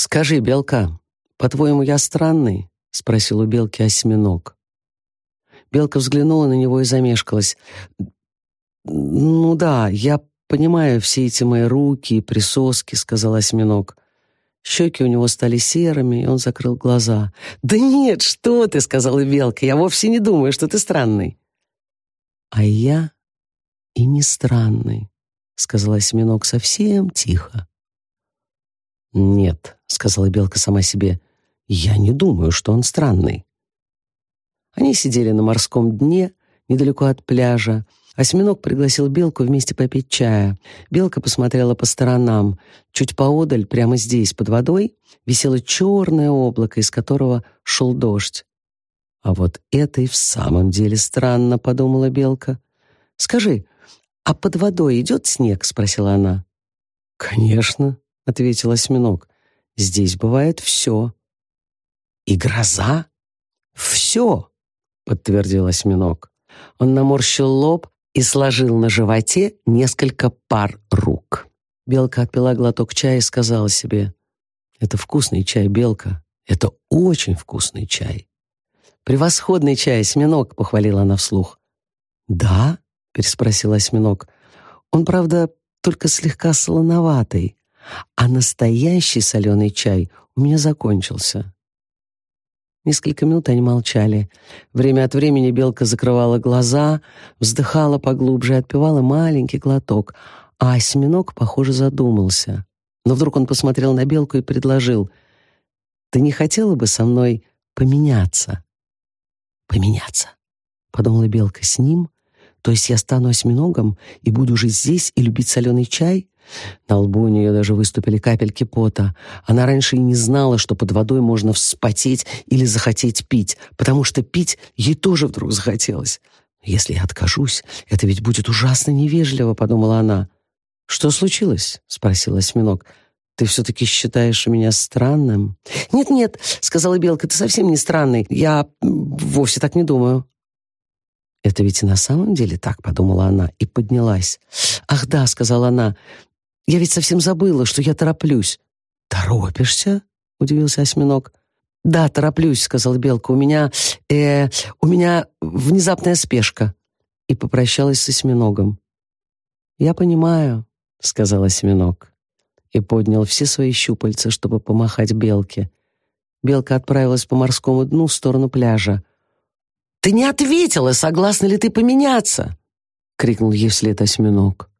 «Скажи, Белка, по-твоему, я странный?» — спросил у Белки осьминог. Белка взглянула на него и замешкалась. «Ну да, я понимаю все эти мои руки и присоски», — сказал осьминог. Щеки у него стали серыми, и он закрыл глаза. «Да нет, что ты!» — сказала Белка. «Я вовсе не думаю, что ты странный». «А я и не странный», — сказал осьминог совсем тихо. «Нет», — сказала Белка сама себе, — «я не думаю, что он странный». Они сидели на морском дне, недалеко от пляжа. Осьминог пригласил Белку вместе попить чая. Белка посмотрела по сторонам. Чуть поодаль, прямо здесь, под водой, висело черное облако, из которого шел дождь. «А вот это и в самом деле странно», — подумала Белка. «Скажи, а под водой идет снег?» — спросила она. «Конечно», — ответил осьминог. «Здесь бывает все». «И гроза?» «Все», — подтвердил осьминог. Он наморщил лоб и сложил на животе несколько пар рук. Белка отпила глоток чая и сказала себе, «Это вкусный чай, Белка, это очень вкусный чай». «Превосходный чай, осьминог», — похвалила она вслух. «Да?» — переспросил осьминог. «Он, правда, только слегка солоноватый, а настоящий соленый чай у меня закончился». Несколько минут они молчали. Время от времени белка закрывала глаза, вздыхала поглубже и отпивала маленький глоток, а осьминог, похоже, задумался. Но вдруг он посмотрел на белку и предложил, «Ты не хотела бы со мной поменяться?» «Поменяться», — подумала белка, — «с ним? То есть я стану осьминогом и буду жить здесь и любить соленый чай?» На лбу у нее даже выступили капельки пота. Она раньше и не знала, что под водой можно вспотеть или захотеть пить, потому что пить ей тоже вдруг захотелось. «Если я откажусь, это ведь будет ужасно невежливо», — подумала она. «Что случилось?» — спросил осьминог. «Ты все-таки считаешь меня странным?» «Нет-нет», — сказала Белка, — «ты совсем не странный. Я вовсе так не думаю». «Это ведь и на самом деле так», — подумала она и поднялась. «Ах да», — сказала она, я ведь совсем забыла, что я тороплюсь». «Торопишься?» — удивился осьминог. «Да, тороплюсь», — сказал Белка. «У меня... э... у меня внезапная спешка». И попрощалась с осьминогом. «Я понимаю», — сказал осьминог. И поднял все свои щупальца, чтобы помахать белке. Белка отправилась по морскому дну в сторону пляжа. «Ты не ответила, согласна ли ты поменяться?» — крикнул ей вслед осьминог.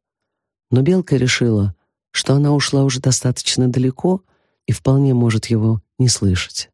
Но белка решила, что она ушла уже достаточно далеко и вполне может его не слышать.